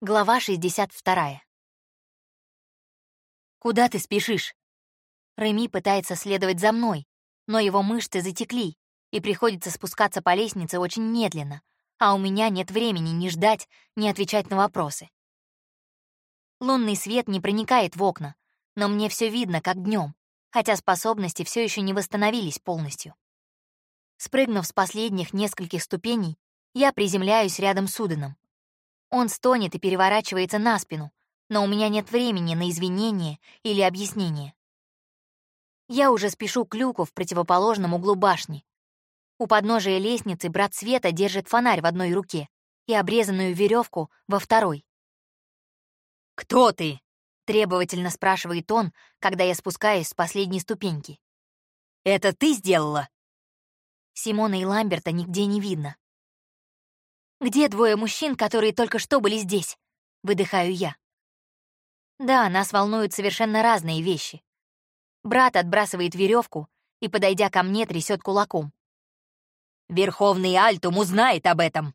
Глава 62. «Куда ты спешишь?» Реми пытается следовать за мной, но его мышцы затекли, и приходится спускаться по лестнице очень медленно, а у меня нет времени ни ждать, ни отвечать на вопросы. Лунный свет не проникает в окна, но мне все видно, как днем, хотя способности все еще не восстановились полностью. Спрыгнув с последних нескольких ступеней, я приземляюсь рядом с Уданом. Он стонет и переворачивается на спину, но у меня нет времени на извинения или объяснения. Я уже спешу к люку в противоположном углу башни. У подножия лестницы брат Света держит фонарь в одной руке и обрезанную веревку во второй. «Кто ты?» — требовательно спрашивает он, когда я спускаюсь с последней ступеньки. «Это ты сделала?» Симона и Ламберта нигде не видно. Где двое мужчин, которые только что были здесь? Выдыхаю я. Да, нас волнуют совершенно разные вещи. Брат отбрасывает веревку и, подойдя ко мне, трясет кулаком. Верховный Альтум узнает об этом.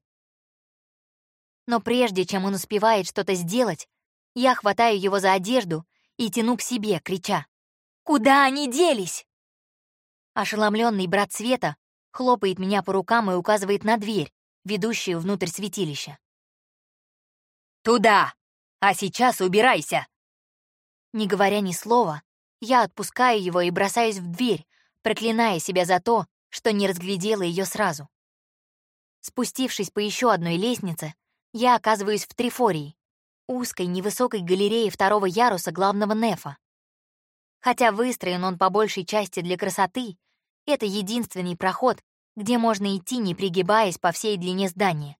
Но прежде чем он успевает что-то сделать, я хватаю его за одежду и тяну к себе, крича. «Куда они делись?» Ошеломленный брат Света хлопает меня по рукам и указывает на дверь, ведущую внутрь святилища. «Туда! А сейчас убирайся!» Не говоря ни слова, я отпускаю его и бросаюсь в дверь, проклиная себя за то, что не разглядела ее сразу. Спустившись по еще одной лестнице, я оказываюсь в Трифории, узкой невысокой галерее второго яруса главного нефа. Хотя выстроен он по большей части для красоты, это единственный проход, где можно идти, не пригибаясь по всей длине здания.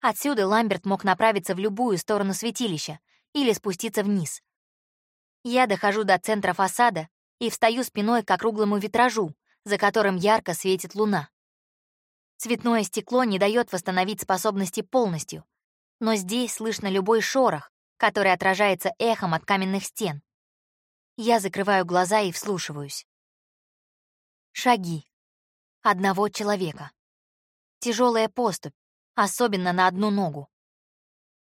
Отсюда Ламберт мог направиться в любую сторону святилища или спуститься вниз. Я дохожу до центра фасада и встаю спиной к округлому витражу, за которым ярко светит луна. Цветное стекло не дает восстановить способности полностью, но здесь слышно любой шорох, который отражается эхом от каменных стен. Я закрываю глаза и вслушиваюсь. Шаги одного человека. Тяжелая поступь, особенно на одну ногу.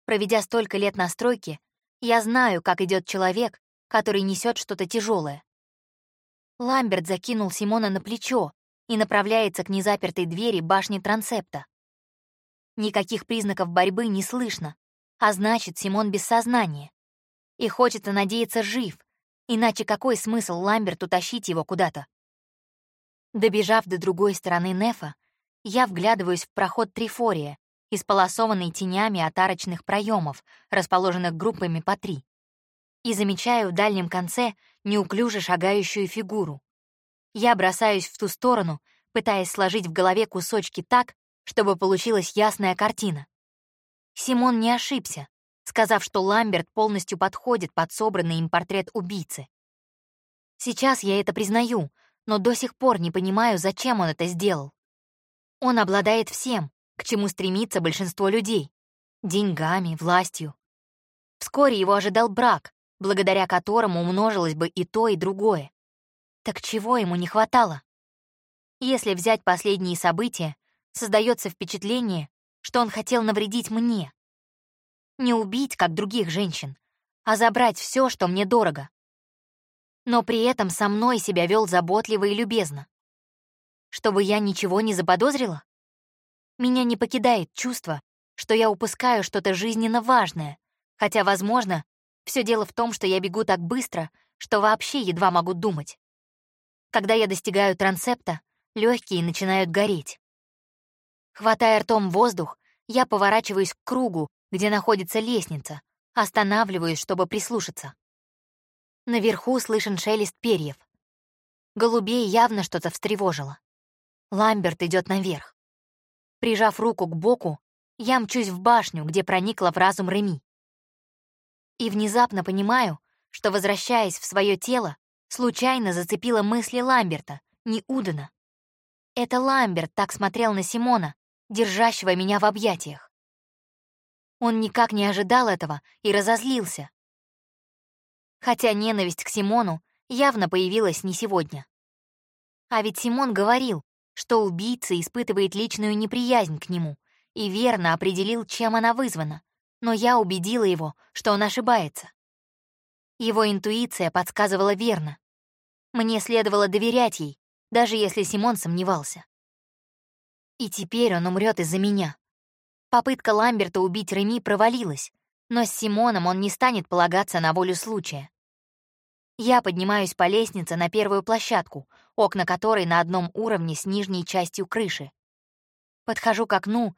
Проведя столько лет на стройке, я знаю, как идет человек, который несет что-то тяжелое. Ламберт закинул Симона на плечо и направляется к незапертой двери башни трансепта. Никаких признаков борьбы не слышно, а значит, Симон без сознания. И хочется надеяться жив, иначе какой смысл Ламберту тащить его куда-то? Добежав до другой стороны Нефа, я вглядываюсь в проход Трифория, исполосованный тенями от арочных проемов, расположенных группами по три, и замечаю в дальнем конце неуклюже шагающую фигуру. Я бросаюсь в ту сторону, пытаясь сложить в голове кусочки так, чтобы получилась ясная картина. Симон не ошибся, сказав, что Ламберт полностью подходит под собранный им портрет убийцы. Сейчас я это признаю, но до сих пор не понимаю, зачем он это сделал. Он обладает всем, к чему стремится большинство людей — деньгами, властью. Вскоре его ожидал брак, благодаря которому умножилось бы и то, и другое. Так чего ему не хватало? Если взять последние события, создается впечатление, что он хотел навредить мне. Не убить, как других женщин, а забрать все, что мне дорого но при этом со мной себя вел заботливо и любезно. Чтобы я ничего не заподозрила? Меня не покидает чувство, что я упускаю что-то жизненно важное, хотя, возможно, все дело в том, что я бегу так быстро, что вообще едва могу думать. Когда я достигаю трансепта, легкие начинают гореть. Хватая ртом воздух, я поворачиваюсь к кругу, где находится лестница, останавливаюсь, чтобы прислушаться. Наверху слышен шелест перьев. Голубей явно что-то встревожило. Ламберт идет наверх. Прижав руку к боку, я мчусь в башню, где проникла в разум Реми. И внезапно понимаю, что, возвращаясь в свое тело, случайно зацепила мысли Ламберта, не Удана. Это Ламберт так смотрел на Симона, держащего меня в объятиях. Он никак не ожидал этого и разозлился, хотя ненависть к Симону явно появилась не сегодня. А ведь Симон говорил, что убийца испытывает личную неприязнь к нему и верно определил, чем она вызвана Но я убедила его, что он ошибается. Его интуиция подсказывала верно. Мне следовало доверять ей, даже если Симон сомневался. И теперь он умрет из-за меня. Попытка Ламберта убить Реми провалилась, но с Симоном он не станет полагаться на волю случая. Я поднимаюсь по лестнице на первую площадку, окна которой на одном уровне с нижней частью крыши. Подхожу к окну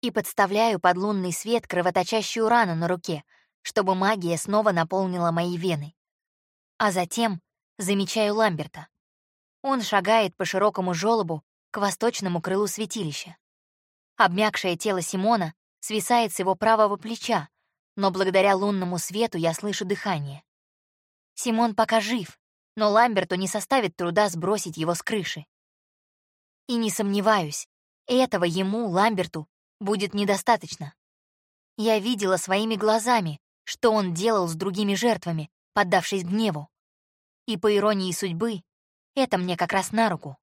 и подставляю под лунный свет кровоточащую рану на руке, чтобы магия снова наполнила мои вены. А затем замечаю Ламберта. Он шагает по широкому желобу к восточному крылу святилища. Обмякшее тело Симона свисает с его правого плеча, но благодаря лунному свету я слышу дыхание. Симон пока жив, но Ламберту не составит труда сбросить его с крыши. И не сомневаюсь, этого ему, Ламберту, будет недостаточно. Я видела своими глазами, что он делал с другими жертвами, поддавшись гневу. И по иронии судьбы, это мне как раз на руку.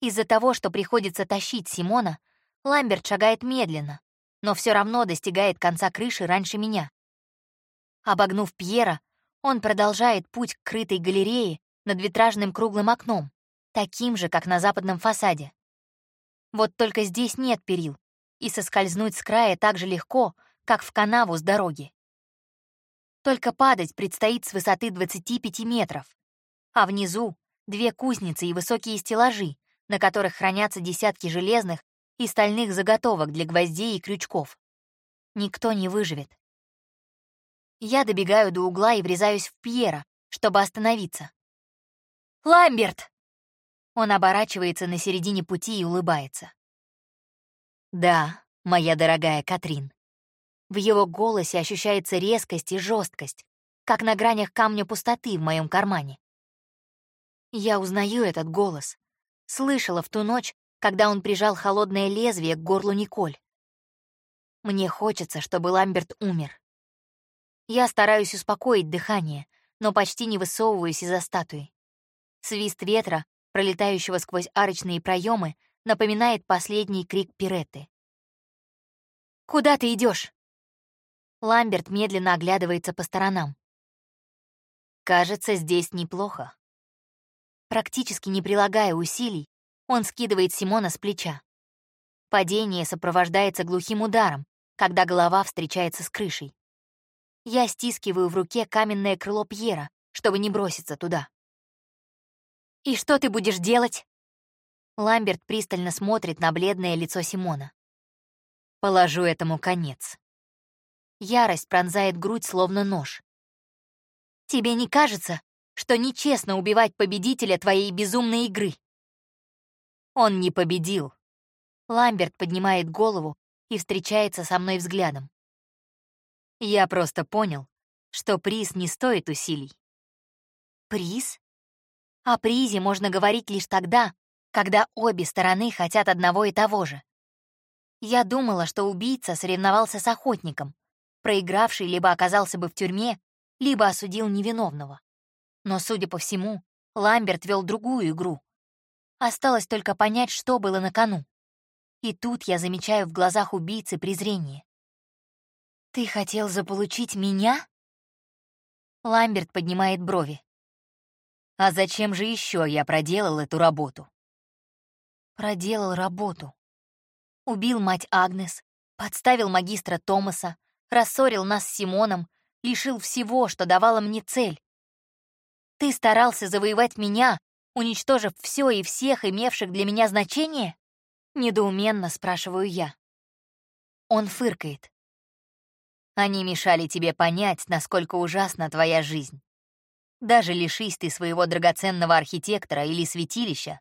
Из-за того, что приходится тащить Симона, Ламберт шагает медленно, но все равно достигает конца крыши раньше меня. Обогнув Пьера, он продолжает путь к крытой галерее над витражным круглым окном, таким же, как на западном фасаде. Вот только здесь нет перил, и соскользнуть с края так же легко, как в канаву с дороги. Только падать предстоит с высоты 25 метров, а внизу — две кузницы и высокие стеллажи, на которых хранятся десятки железных и стальных заготовок для гвоздей и крючков. Никто не выживет. Я добегаю до угла и врезаюсь в Пьера, чтобы остановиться. «Ламберт!» Он оборачивается на середине пути и улыбается. «Да, моя дорогая Катрин». В его голосе ощущается резкость и жесткость, как на гранях камня пустоты в моем кармане. Я узнаю этот голос. Слышала в ту ночь, когда он прижал холодное лезвие к горлу Николь. Мне хочется, чтобы Ламберт умер. Я стараюсь успокоить дыхание, но почти не высовываюсь из-за статуи. Свист ветра, пролетающего сквозь арочные проемы, напоминает последний крик Пиретты. «Куда ты идешь? Ламберт медленно оглядывается по сторонам. «Кажется, здесь неплохо». Практически не прилагая усилий, он скидывает Симона с плеча. Падение сопровождается глухим ударом, когда голова встречается с крышей. Я стискиваю в руке каменное крыло Пьера, чтобы не броситься туда. «И что ты будешь делать?» Ламберт пристально смотрит на бледное лицо Симона. «Положу этому конец». Ярость пронзает грудь, словно нож. «Тебе не кажется, что нечестно убивать победителя твоей безумной игры?» Он не победил. Ламберт поднимает голову и встречается со мной взглядом. Я просто понял, что приз не стоит усилий. Приз? О призе можно говорить лишь тогда, когда обе стороны хотят одного и того же. Я думала, что убийца соревновался с охотником, проигравший либо оказался бы в тюрьме, либо осудил невиновного. Но, судя по всему, Ламберт вел другую игру. Осталось только понять, что было на кону. И тут я замечаю в глазах убийцы презрение. «Ты хотел заполучить меня?» Ламберт поднимает брови. «А зачем же еще я проделал эту работу?» Проделал работу. Убил мать Агнес, подставил магистра Томаса, рассорил нас с Симоном, лишил всего, что давало мне цель. Ты старался завоевать меня, уничтожив все и всех, имевших для меня значение? Недоуменно спрашиваю я. Он фыркает. Они мешали тебе понять, насколько ужасна твоя жизнь. Даже лишись ты своего драгоценного архитектора или святилища,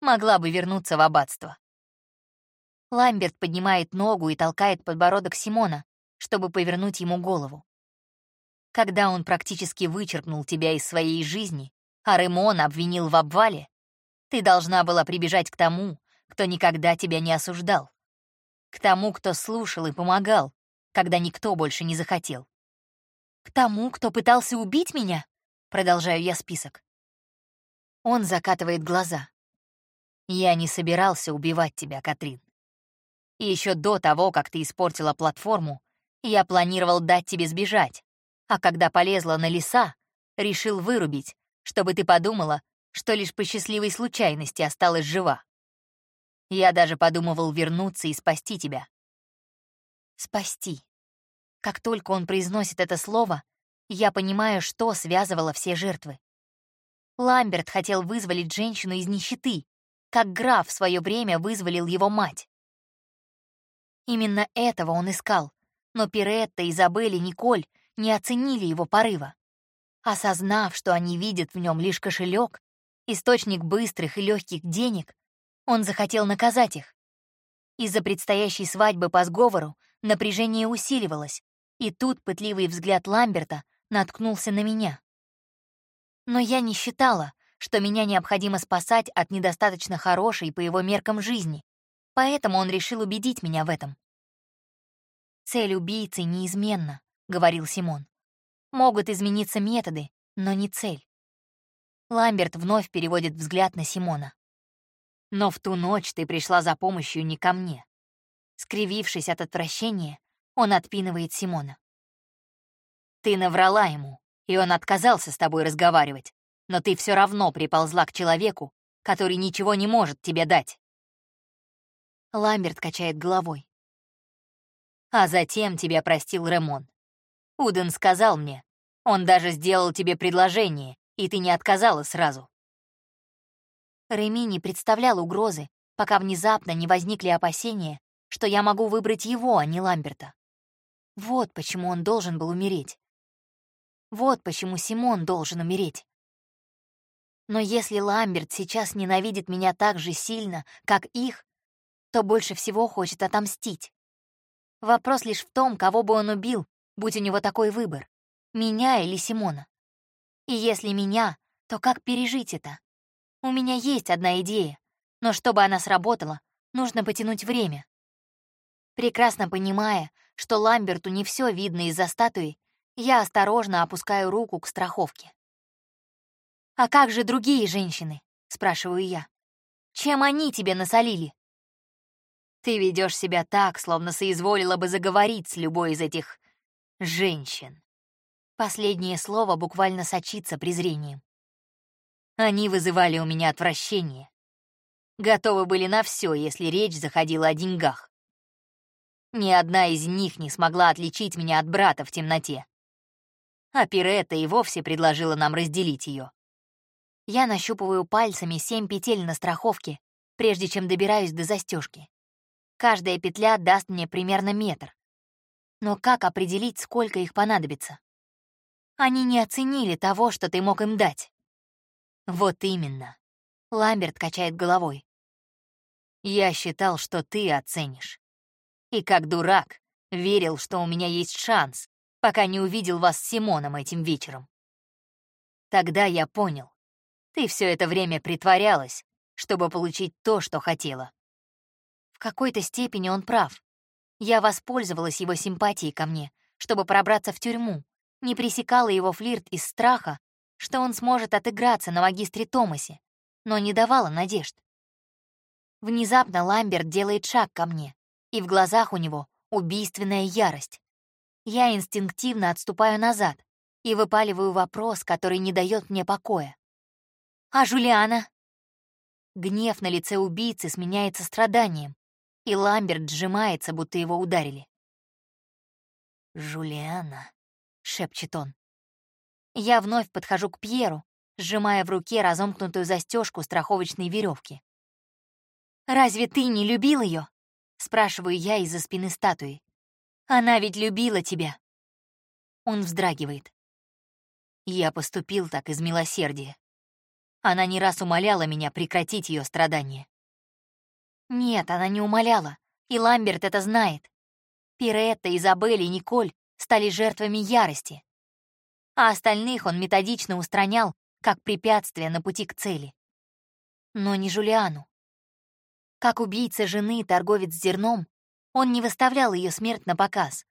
могла бы вернуться в аббатство. Ламберт поднимает ногу и толкает подбородок Симона, чтобы повернуть ему голову. Когда он практически вычеркнул тебя из своей жизни, а Ремон обвинил в обвале, ты должна была прибежать к тому, кто никогда тебя не осуждал. К тому, кто слушал и помогал, когда никто больше не захотел. «К тому, кто пытался убить меня?» Продолжаю я список. Он закатывает глаза. «Я не собирался убивать тебя, Катрин. И еще до того, как ты испортила платформу, я планировал дать тебе сбежать, а когда полезла на леса, решил вырубить, чтобы ты подумала, что лишь по счастливой случайности осталась жива. Я даже подумывал вернуться и спасти тебя. Спасти. Как только он произносит это слово, я понимаю, что связывало все жертвы. Ламберт хотел вызволить женщину из нищеты, как граф в свое время вызволил его мать. Именно этого он искал, но Пиретта, Изабель и Николь не оценили его порыва. Осознав, что они видят в нем лишь кошелек, источник быстрых и легких денег, он захотел наказать их. Из-за предстоящей свадьбы по сговору напряжение усиливалось, и тут пытливый взгляд Ламберта наткнулся на меня. Но я не считала, что меня необходимо спасать от недостаточно хорошей по его меркам жизни, поэтому он решил убедить меня в этом. «Цель убийцы неизменна», — говорил Симон. «Могут измениться методы, но не цель». Ламберт вновь переводит взгляд на Симона. «Но в ту ночь ты пришла за помощью не ко мне». Скривившись от отвращения, он отпинывает Симона. «Ты наврала ему, и он отказался с тобой разговаривать, но ты все равно приползла к человеку, который ничего не может тебе дать». Ламберт качает головой. А затем тебя простил Ремон. Уден сказал мне, он даже сделал тебе предложение, и ты не отказала сразу. Реми не представлял угрозы, пока внезапно не возникли опасения, что я могу выбрать его, а не Ламберта. Вот почему он должен был умереть. Вот почему Симон должен умереть. Но если Ламберт сейчас ненавидит меня так же сильно, как их, то больше всего хочет отомстить. Вопрос лишь в том, кого бы он убил, будь у него такой выбор — меня или Симона. И если меня, то как пережить это? У меня есть одна идея, но чтобы она сработала, нужно потянуть время. Прекрасно понимая, что Ламберту не все видно из-за статуи, я осторожно опускаю руку к страховке. «А как же другие женщины?» — спрашиваю я. «Чем они тебе насолили?» Ты ведешь себя так, словно соизволила бы заговорить с любой из этих женщин. Последнее слово буквально сочится презрением. Они вызывали у меня отвращение. Готовы были на все, если речь заходила о деньгах. Ни одна из них не смогла отличить меня от брата в темноте. А Пиретта и вовсе предложила нам разделить ее. Я нащупываю пальцами семь петель на страховке, прежде чем добираюсь до застежки. Каждая петля даст мне примерно метр. Но как определить, сколько их понадобится? Они не оценили того, что ты мог им дать. Вот именно. Ламберт качает головой. Я считал, что ты оценишь. И как дурак, верил, что у меня есть шанс, пока не увидел вас с Симоном этим вечером. Тогда я понял. Ты все это время притворялась, чтобы получить то, что хотела какой-то степени он прав. Я воспользовалась его симпатией ко мне, чтобы пробраться в тюрьму, не пресекала его флирт из страха, что он сможет отыграться на магистре Томасе, но не давала надежд. Внезапно Ламберт делает шаг ко мне, и в глазах у него убийственная ярость. Я инстинктивно отступаю назад и выпаливаю вопрос, который не дает мне покоя. «А Жулиана?» Гнев на лице убийцы сменяется страданием, и Ламберт сжимается, будто его ударили. «Жулиана», — шепчет он. Я вновь подхожу к Пьеру, сжимая в руке разомкнутую застежку страховочной веревки. «Разве ты не любил ее? спрашиваю я из-за спины статуи. «Она ведь любила тебя». Он вздрагивает. Я поступил так из милосердия. Она не раз умоляла меня прекратить ее страдания. Нет, она не умоляла, и Ламберт это знает. Пиретта, Изабель и Николь стали жертвами ярости. А остальных он методично устранял, как препятствие на пути к цели. Но не Жулиану. Как убийца жены, торговец зерном, он не выставлял ее смерть на показ.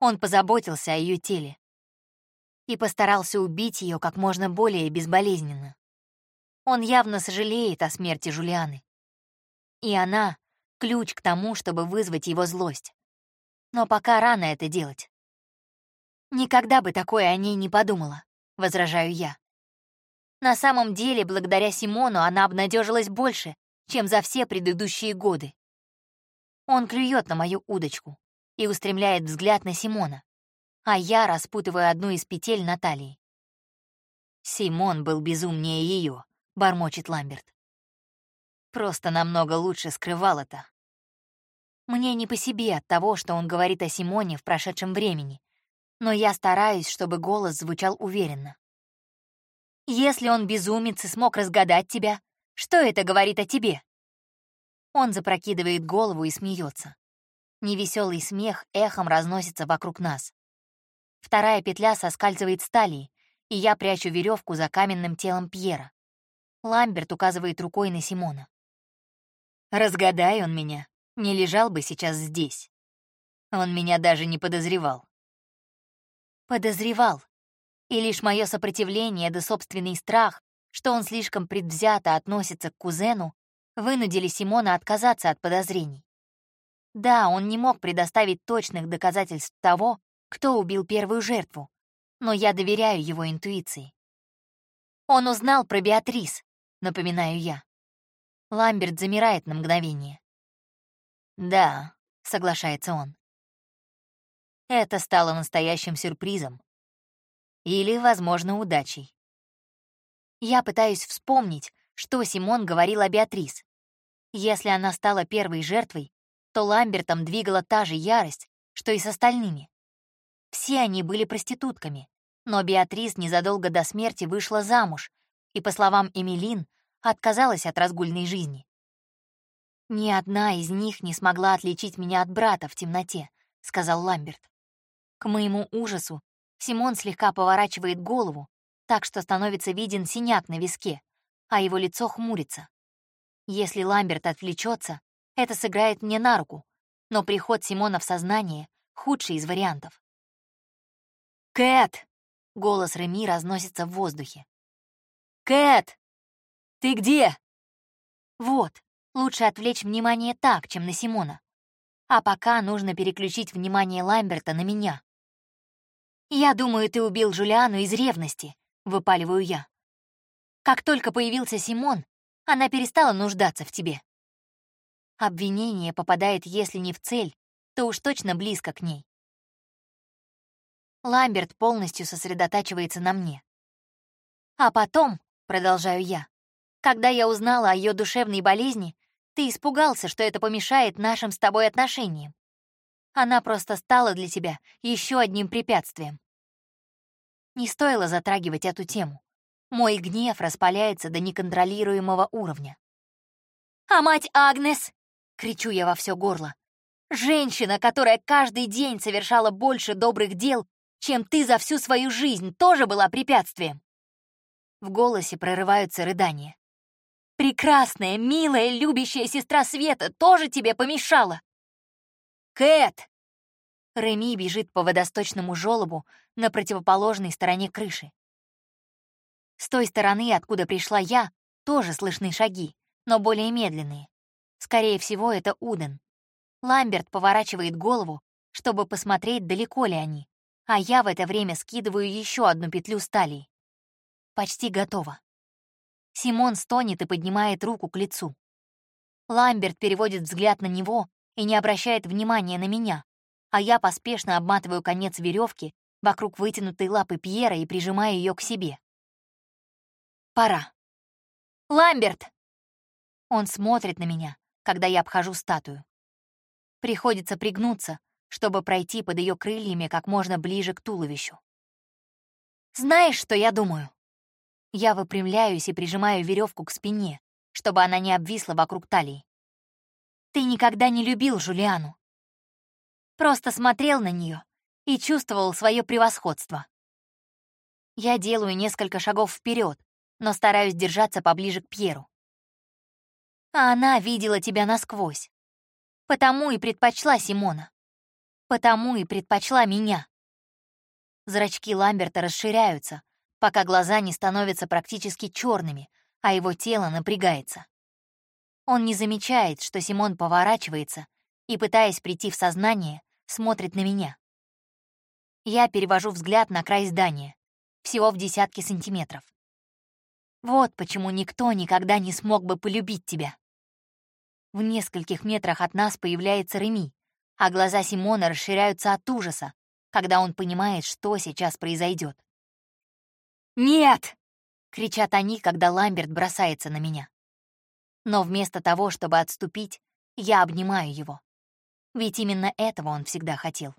Он позаботился о ее теле. И постарался убить ее как можно более безболезненно. Он явно сожалеет о смерти Жулианы. И она, ключ к тому, чтобы вызвать его злость. Но пока рано это делать. Никогда бы такое о ней не подумала, возражаю я. На самом деле, благодаря Симону она обнадежилась больше, чем за все предыдущие годы. Он клюет на мою удочку и устремляет взгляд на Симона, а я распутываю одну из петель Натальи. Симон был безумнее ее, бормочет Ламберт. Просто намного лучше скрывал это. Мне не по себе от того, что он говорит о Симоне в прошедшем времени, но я стараюсь, чтобы голос звучал уверенно. Если он безумец и смог разгадать тебя, что это говорит о тебе? Он запрокидывает голову и смеется. Невеселый смех эхом разносится вокруг нас. Вторая петля соскальзывает с талии, и я прячу веревку за каменным телом Пьера. Ламберт указывает рукой на Симона. Разгадай он меня, не лежал бы сейчас здесь. Он меня даже не подозревал. Подозревал. И лишь мое сопротивление да собственный страх, что он слишком предвзято относится к кузену, вынудили Симона отказаться от подозрений. Да, он не мог предоставить точных доказательств того, кто убил первую жертву, но я доверяю его интуиции. Он узнал про Беатрис, напоминаю я. Ламберт замирает на мгновение. «Да», — соглашается он. Это стало настоящим сюрпризом. Или, возможно, удачей. Я пытаюсь вспомнить, что Симон говорил о Беатрис. Если она стала первой жертвой, то Ламбертом двигала та же ярость, что и с остальными. Все они были проститутками, но Беатрис незадолго до смерти вышла замуж и, по словам Эмилин, отказалась от разгульной жизни. «Ни одна из них не смогла отличить меня от брата в темноте», — сказал Ламберт. К моему ужасу Симон слегка поворачивает голову, так что становится виден синяк на виске, а его лицо хмурится. Если Ламберт отвлечется, это сыграет мне на руку, но приход Симона в сознание — худший из вариантов. «Кэт!» — голос Реми разносится в воздухе. «Кэт!» «Ты где?» Вот, лучше отвлечь внимание так, чем на Симона. А пока нужно переключить внимание Ламберта на меня. «Я думаю, ты убил Жулиану из ревности», — выпаливаю я. «Как только появился Симон, она перестала нуждаться в тебе». Обвинение попадает, если не в цель, то уж точно близко к ней. Ламберт полностью сосредотачивается на мне. «А потом», — продолжаю я, когда я узнала о ее душевной болезни, ты испугался, что это помешает нашим с тобой отношениям. Она просто стала для тебя еще одним препятствием. Не стоило затрагивать эту тему. Мой гнев распаляется до неконтролируемого уровня. «А мать Агнес!» — кричу я во все горло. «Женщина, которая каждый день совершала больше добрых дел, чем ты за всю свою жизнь, тоже была препятствием!» В голосе прорываются рыдания. Прекрасная, милая, любящая сестра Света тоже тебе помешала. Кэт! Реми бежит по водосточному желобу на противоположной стороне крыши. С той стороны, откуда пришла я, тоже слышны шаги, но более медленные. Скорее всего, это Уден. Ламберт поворачивает голову, чтобы посмотреть, далеко ли они, а я в это время скидываю еще одну петлю стали. Почти готово. Симон стонет и поднимает руку к лицу. Ламберт переводит взгляд на него и не обращает внимания на меня, а я поспешно обматываю конец веревки вокруг вытянутой лапы Пьера и прижимаю ее к себе. Пора. «Ламберт!» Он смотрит на меня, когда я обхожу статую. Приходится пригнуться, чтобы пройти под ее крыльями как можно ближе к туловищу. «Знаешь, что я думаю?» Я выпрямляюсь и прижимаю веревку к спине, чтобы она не обвисла вокруг талии. Ты никогда не любил Жулиану. Просто смотрел на нее и чувствовал свое превосходство. Я делаю несколько шагов вперед, но стараюсь держаться поближе к Пьеру. А она видела тебя насквозь. Потому и предпочла Симона. Потому и предпочла меня. Зрачки Ламберта расширяются, пока глаза не становятся практически черными, а его тело напрягается. Он не замечает, что Симон поворачивается и, пытаясь прийти в сознание, смотрит на меня. Я перевожу взгляд на край здания, всего в десятки сантиметров. Вот почему никто никогда не смог бы полюбить тебя. В нескольких метрах от нас появляется Реми, а глаза Симона расширяются от ужаса, когда он понимает, что сейчас произойдет. «Нет!» — кричат они, когда Ламберт бросается на меня. Но вместо того, чтобы отступить, я обнимаю его. Ведь именно этого он всегда хотел.